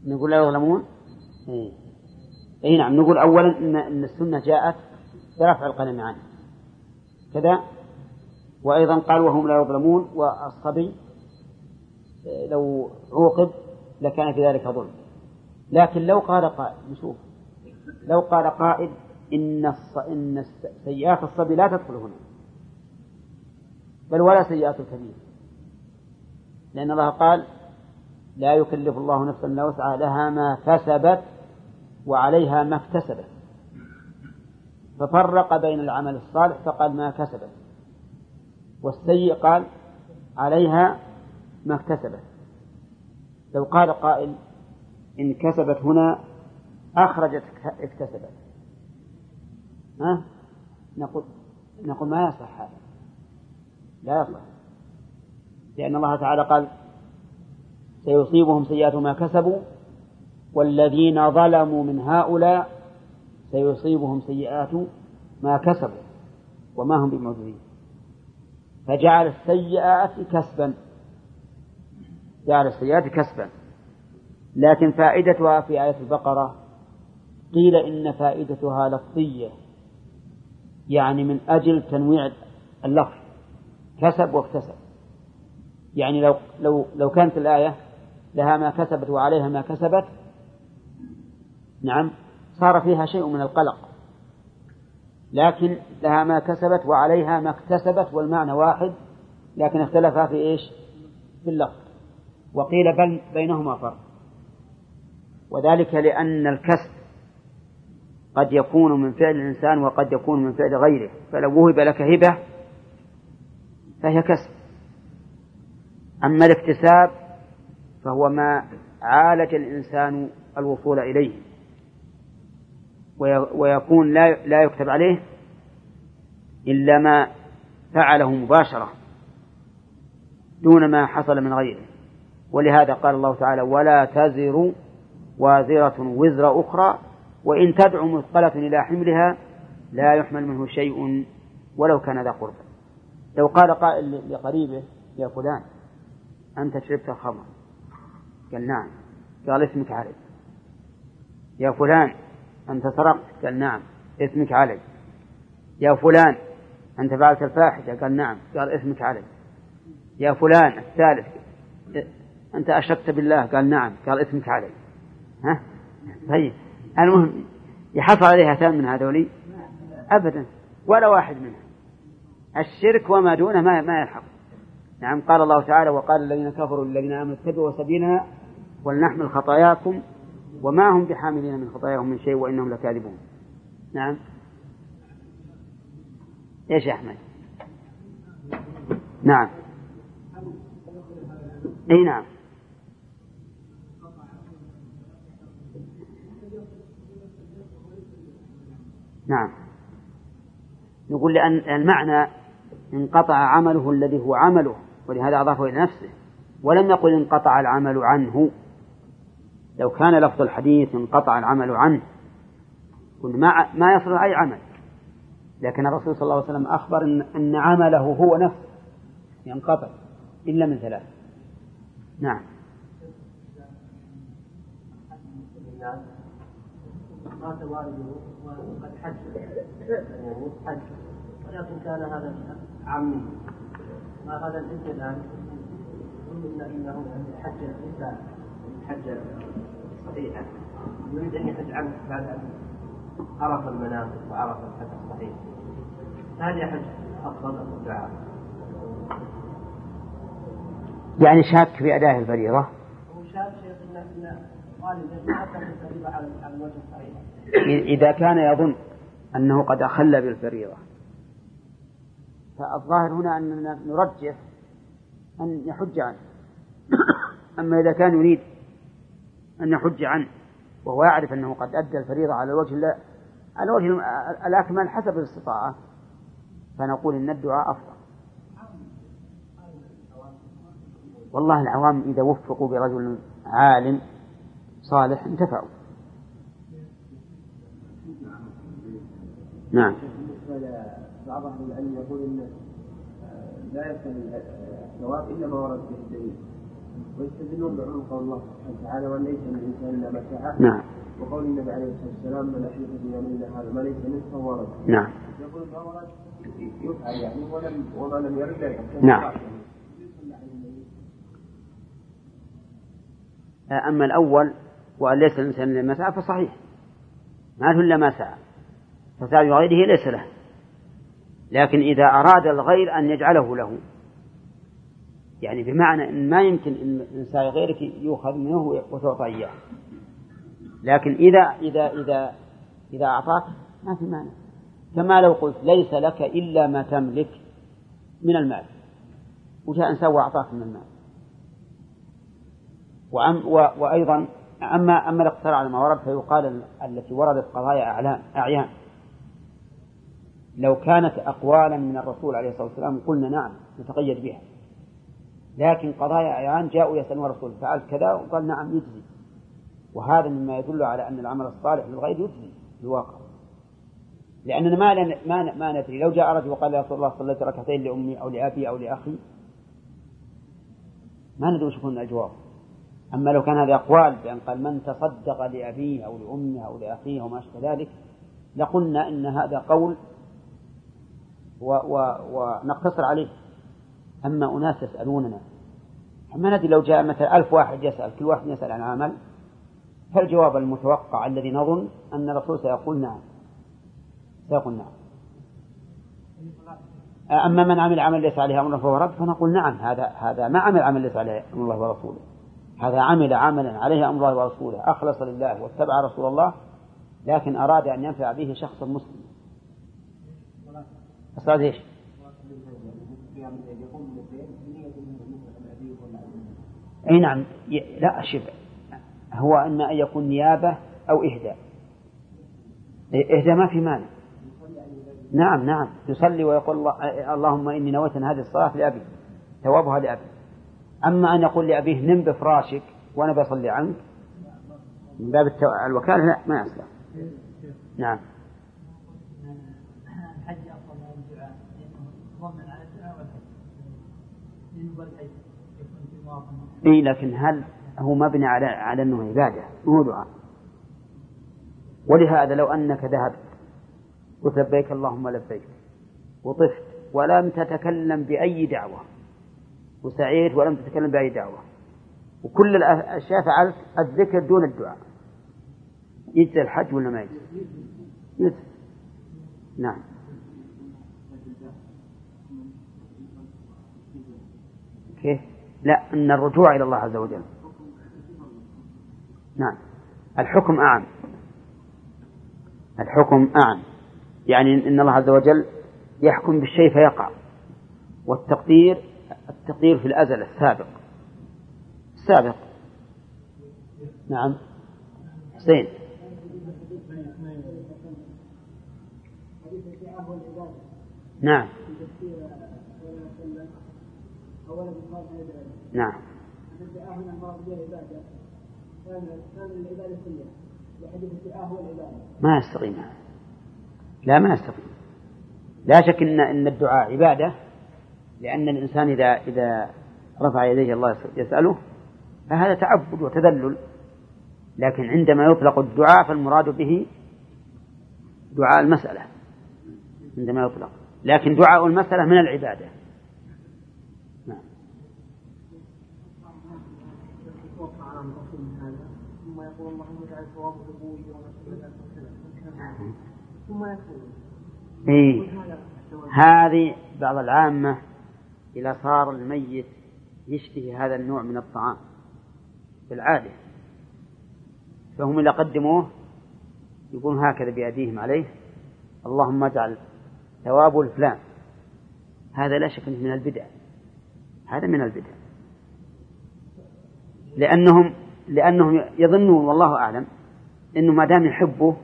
نقول لا يظلمون إيه. إي نعم نقول اولا ان إن السنة جاءت برفع القلم عنه كذا وأيضا قال وهم لا يظلمون والصبي إيه، لو عوقب لكان في ذلك ظلم. لكن لو قال قائل نشوف. لو قال قائل إن الص... إن سيئات الصبي لا تدخل هنا. بل ولا سيئات الكبير. لأن الله قال لا يكلف الله نفسا إلا وسعها لها ما كسبت وعليها ما اكتسبت. ففرق بين العمل الصالح فقال ما كسبت والسيء قال عليها ما اكتسبت. لو قال قائل إن كسبت هنا أخرجت اكتسبت. ها؟ نقول نقول ما يصح هذا. لا يصح لأن الله تعالى قال سيصيبهم سيئات ما كسبوا والذين ظلموا من هؤلاء سيصيبهم سيئات ما كسبوا وما هم بمعجزين. فجعل السيئات كسبا. جعل السيئات كسبا. لكن فائدتها في آية البقرة قيل إن فائدتها لفظية يعني من أجل تنويع اللفظ. كسب واكتسب. يعني لو لو لو كانت الآية لها ما كسبت وعليها ما كسبت نعم صار فيها شيء من القلق. لكن لها ما كسبت وعليها ما اكتسبت والمعنى واحد لكن اختلفا في إيش؟ في اللفظ. وقيل بل بينهما فرق. وذلك لأن الكسب قد يكون من فعل الإنسان وقد يكون من فعل غيره. فلو وهب لك هبة فهي كسب. أما الاكتساب فهو ما عالج الإنسان الوصول إليه. ويكون لا لا يكتب عليه إلا ما فعله مباشرة دون ما حصل من غيره. ولهذا قال الله تعالى ولا تزر وازرة وزر أخرى وإن تدعو مثقلة إلى حملها لا يحمل منه شيء ولو كان ذا قربى. لو قال قائل لقريبه يا فلان أنت شربت الخمر. قال نعم. قال اسمك علي. يا فلان أنت سرقت. قال نعم. اسمك علي. يا فلان أنت فعلت الفاحشة. قال نعم. قال اسمك علي. يا فلان الثالث. أنت أشركت بالله؟ قال نعم. قال اسمك علي. ها؟ طيب. المهم يحصل عليها ثان من هذولي؟ أبدا. ولا واحد منها الشرك وما دونه ما ما يلحق. نعم. قال الله تعالى وقال الذين كفروا للذين آمنوا اتبعوا سبيلنا ولنحمل خطاياكم وما هم بحاملين من خطاياهم من شيء وإنهم لكاذبون. نعم. إيش يا أحمد؟ نعم. إي نعم. نعم. نقول لأن المعنى انقطع عمله الذي هو عمله ولهذا أضافه إلى نفسه. ولم يقل انقطع العمل عنه. لو كان لفظ الحديث انقطع العمل عنه قلنا ما ما يصل أي عمل. لكن الرسول صلى الله عليه وسلم أخبر إن, أن عمله هو نفسه. ينقطع. إلا من ثلاث. نعم. مات والده وقد حج. يعني حج. ولكن كان هذا عمي. هذا الابن الآن؟ قلنا إنه حج ليس حج. صحيحا يريد أن يحج عنه بعد أن عرف المناسك وعرف الحج الصحيح. هل يحج أفضل أم الدعاء؟ يعني شاك في اداء الفريضة؟ هو شاك شيخ إذا كان يظن أنه قد أخل بالفريضة. فالظاهر هنا أننا نرجح أن يحج عنه. أما إذا كان يريد أن يحج عنه وهو يعرف أنه قد أدى الفريضة على الوجه على الوجه الأكمل حسب الاستطاعة فنقول إن الدعاء أفضل. والله العوام إذا وفقوا برجل عالم صالح انتفعوا. نعم.
بعض أهل العلم يقول إن لا يسال الثواب إلا ما ورد به الدليل. ويستدلون بعموم قول الله سبحانه وتعالى وأن ليس للانسان إلا ما سعى
نعم.
وقول النبي عليه الصلاة والسلام من احلف بيمينه هذا ما ليس منه ورد
نعم.
يقول ما ورد يفعل يعني ولم وما لم يرد. لا يحكم
نعم أما الأول وأن ليس الإنسان إلا ما سعى فصحيح. ما له إلا ما سعى فسعي غيره ليس له. لكن إذا أراد الغير أن يجعله له. يعني بمعنى أن ما يمكن أن سعي غيرك يؤخذ منه وتعطى إياه. لكن إذا إذا إذا إذا أعطاك ما في مانع. كما لو قلت ليس لك إلا ما تملك من المال. وجاء إنسان وأعطاك من المال. وأيضا أما أما الاقتصار على ما ورد فيقال التي وردت قضايا أعلام أعيان. لو كانت أقوالا من الرسول عليه الصلاة والسلام قلنا نعم نتقيد بها. لكن قضايا أعيان جاءوا يسألون الرسول فعلت كذا؟ وقال نعم يجزي. وهذا مما يدل على أن العمل الصالح للغير يجزي في الواقع. لأننا ما ما ما ندري. لو جاء رجل وقال يا رسول الله صليت ركعتين لأمي أو لأبي أو لأخي ما ندري وش يكون الأجواب أما لو كان هذا أقوال بأن قال من تصدق لأبيه أو لأمه أو لأخيه وما أشبه ذلك لقلنا إن هذا قول ونقتصر عليه. أما أناس يسألوننا ما ندري لو جاء مثلا ألف واحد يسأل كل واحد يسأل عن عمل فالجواب المتوقع الذي نظن أن الرسول سيقول نعم؟ سيقول نعم. أما من عمل عمل ليس عليه أمر فهو رد فنقول نعم هذا هذا ما عمل عمل ليس عليه أمر الله ورسوله هذا عمل عملا عليه أمر الله ورسوله أخلص لله واتبع رسول الله لكن أراد أن ينفع به شخصا مسلما أصلا إيش؟ أي نعم لا شوف هو أن يكون نيابة أو إهداء. إهداء ما في مانع. نعم نعم يصلي ويقول الله اللهم إني نويت هذه الصلاة لأبي ثوابها لأبي. أما أن يقول لأبيه نم بفراشك وأنا بصلي عنك؟ من باب الوكالة لا ما يصلح. نعم. إي لكن هل هو مبني على على أنه عبادة؟ مو دعاء. ولهذا لو أنك ذهبت قلت لبيك اللهم لبيك وطفت ولم تتكلم بأي دعوة وسعيت ولم تتكلم بأي دعوة. وكل الأشياء فعلت الذكر دون الدعاء. يجزي الحج ولا ما يجزي؟ يجزي. نعم. كيف؟ لا أن الرجوع إلى الله عز وجل. نعم. الحكم أعم. الحكم أعم. يعني إن الله عز وجل يحكم بالشيء فيقع. والتقدير التقدير في الأزل السابق. السابق. نعم. حسين. نعم. نعم. ما يستقيم. لا ما يستقيم. لا شك ان إن الدعاء عبادة. لأن الإنسان إذا إذا رفع يديه الله يسأله فهذا تعبد وتذلل. لكن عندما يطلق الدعاء فالمراد به دعاء المسألة. عندما يطلق. لكن دعاء المسألة من العبادة. نعم. يقول إيه. هذه بعض العامة إذا صار الميت يشتهي هذا النوع من الطعام بالعادة فهم إذا قدموه يقولون هكذا بأيديهم عليه اللهم اجعل ثواب الفلان. هذا لا شك من البدع. هذا من البدع. لأنهم لأنهم يظنون والله أعلم إنه ما دام يحبه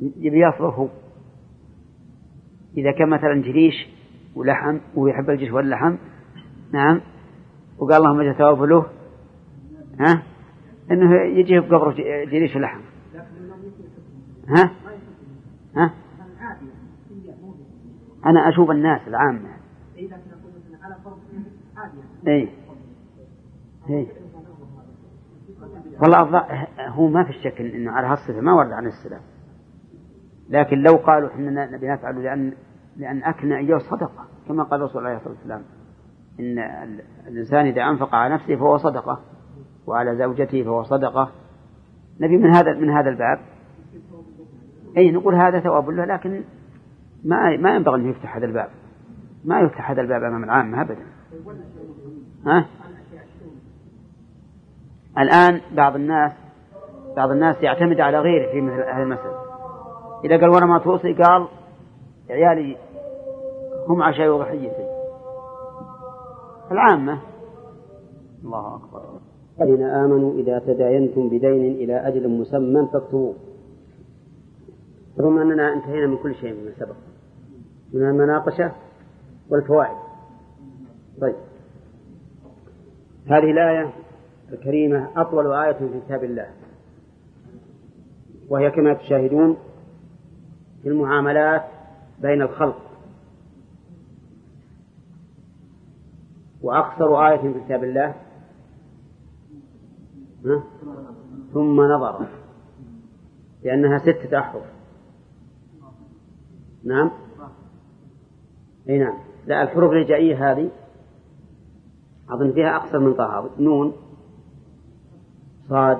يبي يصرفه. إذا كان مثلا جريش ولحم ويحب الجيش واللحم. نعم. وقال اللهم اجعل ثوابه له ها؟ إنه يجي بقبره جريش ولحم ها؟ ها؟ أنا أشوف الناس العامة. اي اي والله هو ما في الشك إنه على هالصفة ما ورد عن السلام. لكن لو قالوا إحنا نبي نفعل لأن لأن اكلنا اياه صدقة كما قال الرسول عليه الصلاة والسلام إن الإنسان إذا أنفق على نفسه فهو صدقة وعلى زوجته فهو صدقة. نبي من هذا من هذا الباب؟ أي نقول هذا ثواب له لكن ما ما ينبغي أن يفتح هذا الباب. ما يفتح هذا الباب أمام العامة ابدا. ها؟ الآن بعض الناس بعض الناس يعتمد على غيره في مثل هذه المسألة إذا قال وأنا ما توصي قال عيالي هم عشاء وضحيتي العامة. الله أكبر. الذين آمنوا إذا تداينتم بدين إلى أجل مسمى فاكتبوه. رغم أننا انتهينا من كل شيء مما سبق. من المناقشة والفوائد. طيب. هذه الآية الكريمة أطول آية في كتاب الله. وهي كما تشاهدون في المعاملات بين الخلق. وأقصر آية في كتاب الله. ثم نظر. لأنها ستة أحرف. نعم؟ أي نعم. لا الحروف الهجائية هذه أظن فيها أقصر من طه. نون صاد.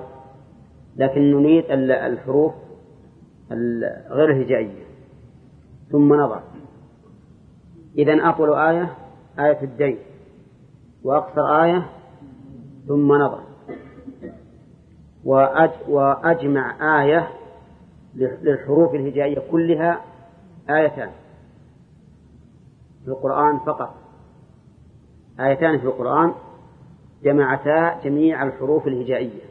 لكن نريد الحروف غير الهجائية. ثم نظر. إذا أطول آية آية الدين. وأقصر آية ثم نظر. وأج وأجمع آية للحروف الهجائية كلها آيتان. في القرآن فقط. آيتان في القرآن جمعتا جميع الحروف الهجائية.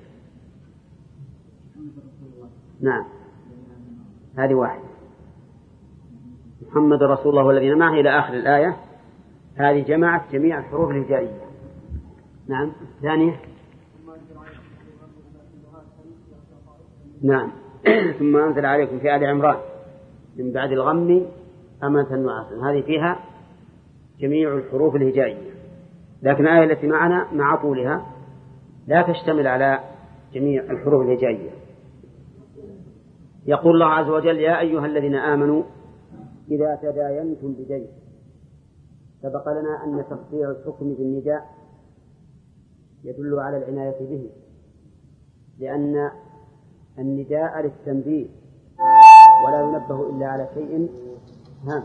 نعم. هذه واحدة. محمد رسول الله والذين معه إلى آخر الآية. هذه جمعت جميع الحروف الهجائية. نعم. ثانية. نعم. ثم أنزل عليكم في آل عمران. من بعد الغم أمنة نعاسا هذه فيها جميع الحروف الهجائية. لكن الآية التي معنا مع طولها لا تشتمل على جميع الحروف الهجائية. يقول الله عز وجل يا أيها الذين آمنوا إذا تداينتم بدين سبق لنا أن تفسير الحكم بالنداء يدل على العناية به لأن النداء للتنبيه ولا ينبه إلا على شيء هام.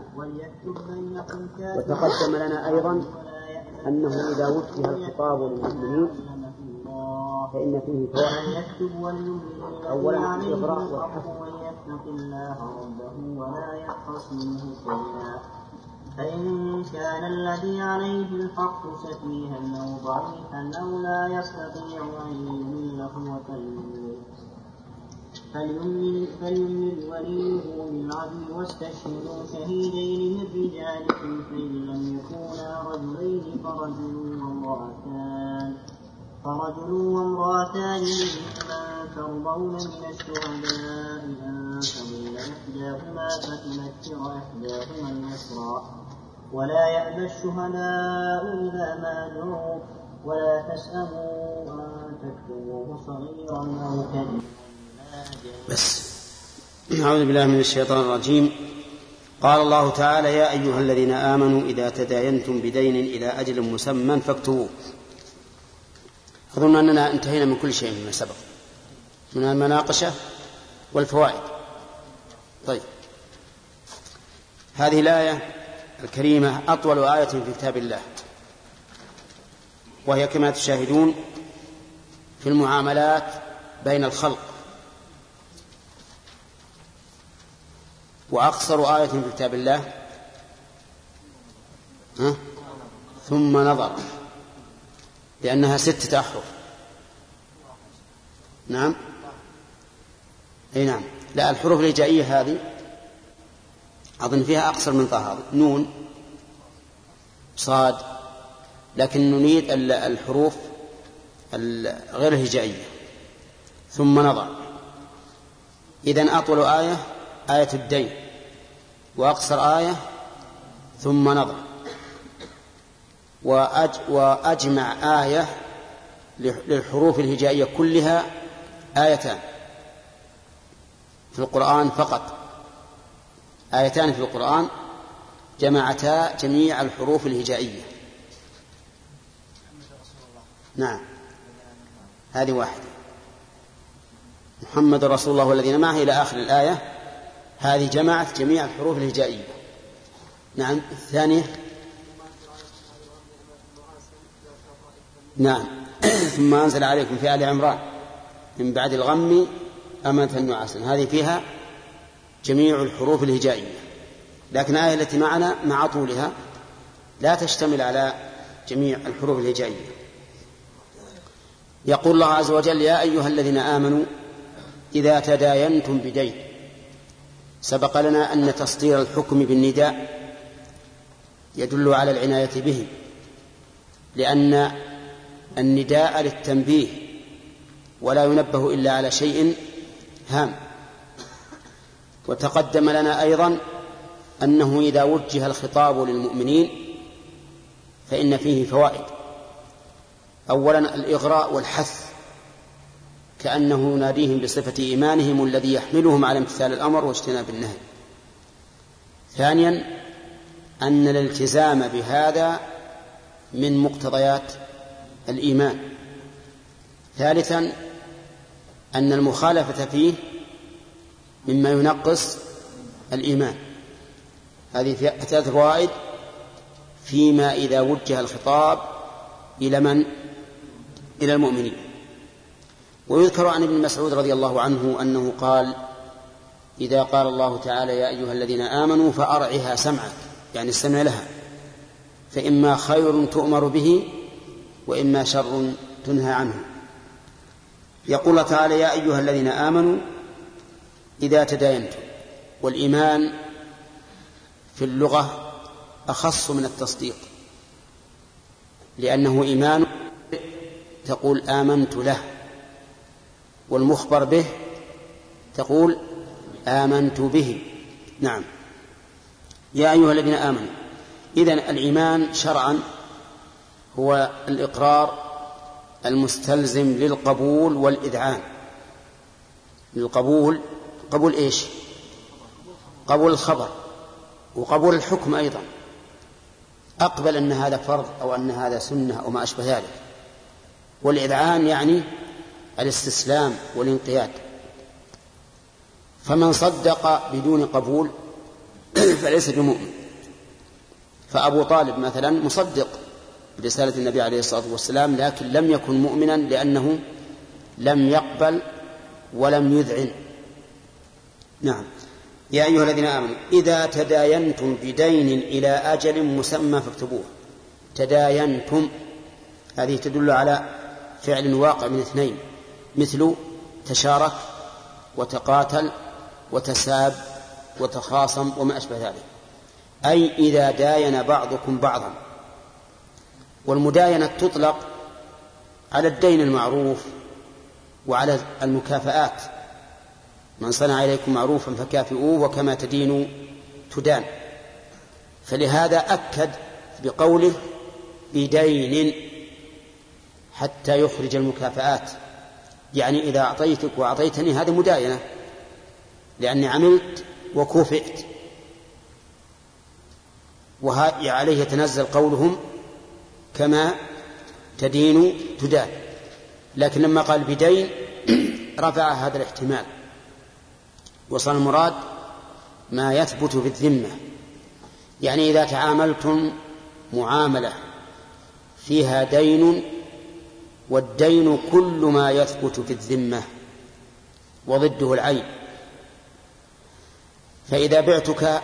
وتقدم لنا أيضا أنه إذا وجه الخطاب للمسلمين فإن فيه فوائد. أولا الإغراء
ربه ولا يبخس منه شيئا. فإن كان الذي عليه الحق سفيها أو ضعيفا أو لا يستطيع أن يمل هو فليمل فليمل وليه بالعدل واستشهدوا شهيدين من رجالكم فإن لم يكونا رجلين فرجل وامرأتان. فرجل وامرأتان ممن ترضون من الشهداء أن تضل إحداهما فتنكر إحداهما اليسرى. ولا يأبى الشهداء إذا ما دعوا ولا تسأموا أن تكتبوه صغيرا أو كبيرا.
بس. أعوذ بالله من الشيطان الرجيم. قال الله تعالى يا أيها الذين آمنوا إذا تداينتم بدين إلى أجل مسمى فاكتبوه. أظن أننا انتهينا من كل شيء مما سبق. من المناقشة والفوائد. طيب. هذه الآية الكريمة أطول آية في كتاب الله. وهي كما تشاهدون في المعاملات بين الخلق. وأقصر آية في كتاب الله. ها؟ ثم نظر. لأنها ستة أحرف نعم؟ أي نعم. لا الحروف الهجائية هذه أظن فيها أقصر من طه نون صاد لكن نريد الحروف غير الهجائية ثم نضع. إذا أطول آية آية الدين. وأقصر آية ثم نضع. وأج وأجمع آية للحروف الهجائية كلها آيتان. في القرآن فقط. آيتان في القرآن جمعتا جميع الحروف الهجائية. نعم. هذه واحدة. محمد رسول الله والذين معه إلى آخر الآية. هذه جمعت جميع الحروف الهجائية. نعم. الثانية. نعم. ثم أنزل عليكم في آل عمران. من بعد الغم أمنة نعاسا هذه فيها جميع الحروف الهجائية. لكن الآية التي معنا مع طولها لا تشتمل على جميع الحروف الهجائية. يقول الله عز وجل يا أيها الذين آمنوا إذا تداينتم بدين سبق لنا أن تصدير الحكم بالنداء يدل على العناية به لأن النداء للتنبيه ولا ينبه إلا على شيء هام. وتقدم لنا أيضا أنه إذا وجه الخطاب للمؤمنين فإن فيه فوائد. أولا الإغراء والحث كأنه يناديهم بصفة إيمانهم الذي يحملهم على امتثال الأمر واجتناب النهي. ثانيا أن الالتزام بهذا من مقتضيات الإيمان. ثالثا أن المخالفة فيه مما ينقص الإيمان. هذه ثلاث فوائد فيما إذا وجه الخطاب إلى من؟ إلى المؤمنين. ويذكر عن ابن مسعود رضي الله عنه أنه قال إذا قال الله تعالى يا أيها الذين آمنوا فأرعها سمعك. يعني استمع لها. فإما خير تؤمر به وإما شر تنهى عنه. يقول تعالى يا أيها الذين آمنوا إذا تداينتم. والإيمان في اللغة أخص من التصديق. لأنه إيمان تقول آمنت له. والمخبر به تقول آمنت به. نعم. يا أيها الذين آمنوا إذن الإيمان شرعا هو الإقرار المستلزم للقبول والإذعان. للقبول قبول إيش؟ قبول الخبر وقبول الحكم أيضا. أقبل أن هذا فرض أو أن هذا سنة أو ما أشبه ذلك. والإذعان يعني الاستسلام والانقياد. فمن صدق بدون قبول فليس بمؤمن. فأبو طالب مثلا مصدق برسالة النبي عليه الصلاة والسلام لكن لم يكن مؤمنا لأنه لم يقبل ولم يذعن. نعم. يا أيها الذين آمنوا إذا تداينتم بدين إلى أجل مسمى فاكتبوه. تداينتم هذه تدل على فعل واقع من اثنين مثل تشارك وتقاتل وتساب وتخاصم وما أشبه ذلك. أي إذا داين بعضكم بعضا. والمداينة تطلق على الدين المعروف وعلى المكافآت. من صنع إليكم معروفا فكافئوه وكما تدين تدان. فلهذا أكد بقوله بدين حتى يخرج المكافآت. يعني إذا أعطيتك وأعطيتني هذه مداينة لأني عملت وكوفئت. وعليه يتنزل قولهم كما تدين تدان. لكن لما قال بدين رفع هذا الاحتمال. وصل المراد ما يثبت في الذمة. يعني إذا تعاملتم معاملة فيها دين والدين كل ما يثبت في الذمة وضده العين. فإذا بعتك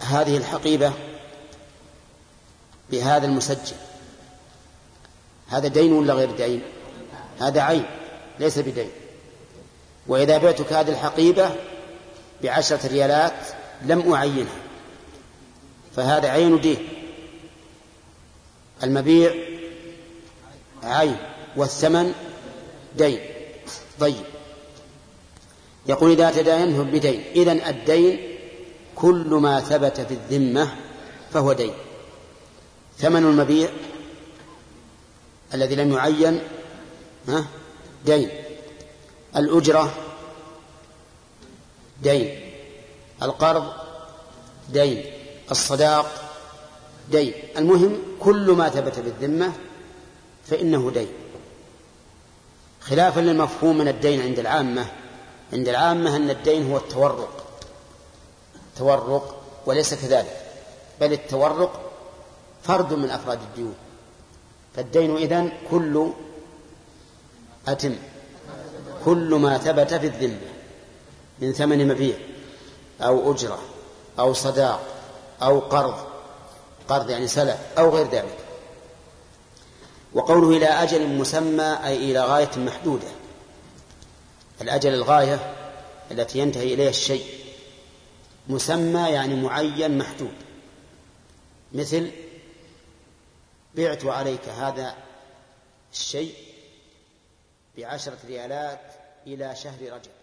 هذه الحقيبة بهذا المسجل هذا دين ولا غير دين؟ هذا عين ليس بدين. وإذا بعتك هذه الحقيبة بعشرة ريالات لم أعينها. فهذا عين دين. المبيع عين والثمن دين. طيب. يقول إذا تداينه بدين. إذن الدين كل ما ثبت في الذمة فهو دين. ثمن المبيع الذي لم يعين دين. الأجرة دين. القرض دين. الصداق دين. المهم كل ما ثبت بالذمة فإنه دين. خلافا للمفهوم من الدين عند العامة. عند العامة أن الدين هو التورق. تورق وليس كذلك. بل التورق فرد من أفراد الديون. فالدين إذن كل أتم. كل ما ثبت في الذمة. من ثمن مبيع أو أجرة أو صداق أو قرض قرض يعني سلف أو غير ذلك. وقوله إلى أجل مسمى أي إلى غاية محدودة. الأجل الغاية التي ينتهي إليها الشيء. مسمى يعني معين محدود. مثل بعت عليك هذا الشيء بعشرة ريالات إلى شهر رجب.